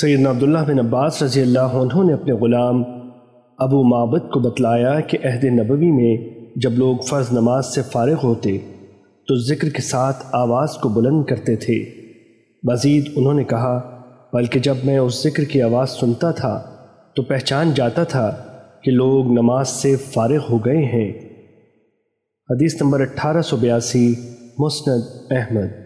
سیدنا عبداللہ بن عباس رضی اللہ عنہ نے اپنے غلام ابو معبد کو بتلایا کہ عہد نبوی میں جب لوگ فرض نماز سے فارغ ہوتے تو ذکر کے ساتھ آواز کو بلند کرتے تھے۔ مزید انہوں نے کہا، بلکہ جب میں اس ذکر کی آواز سنتا تھا تو پہچان جاتا تھا کہ لوگ نماز سے فارغ ہو گئے ہیں۔ حدیث نمبر اٹھارہ سو بیاسی، مسند احمد۔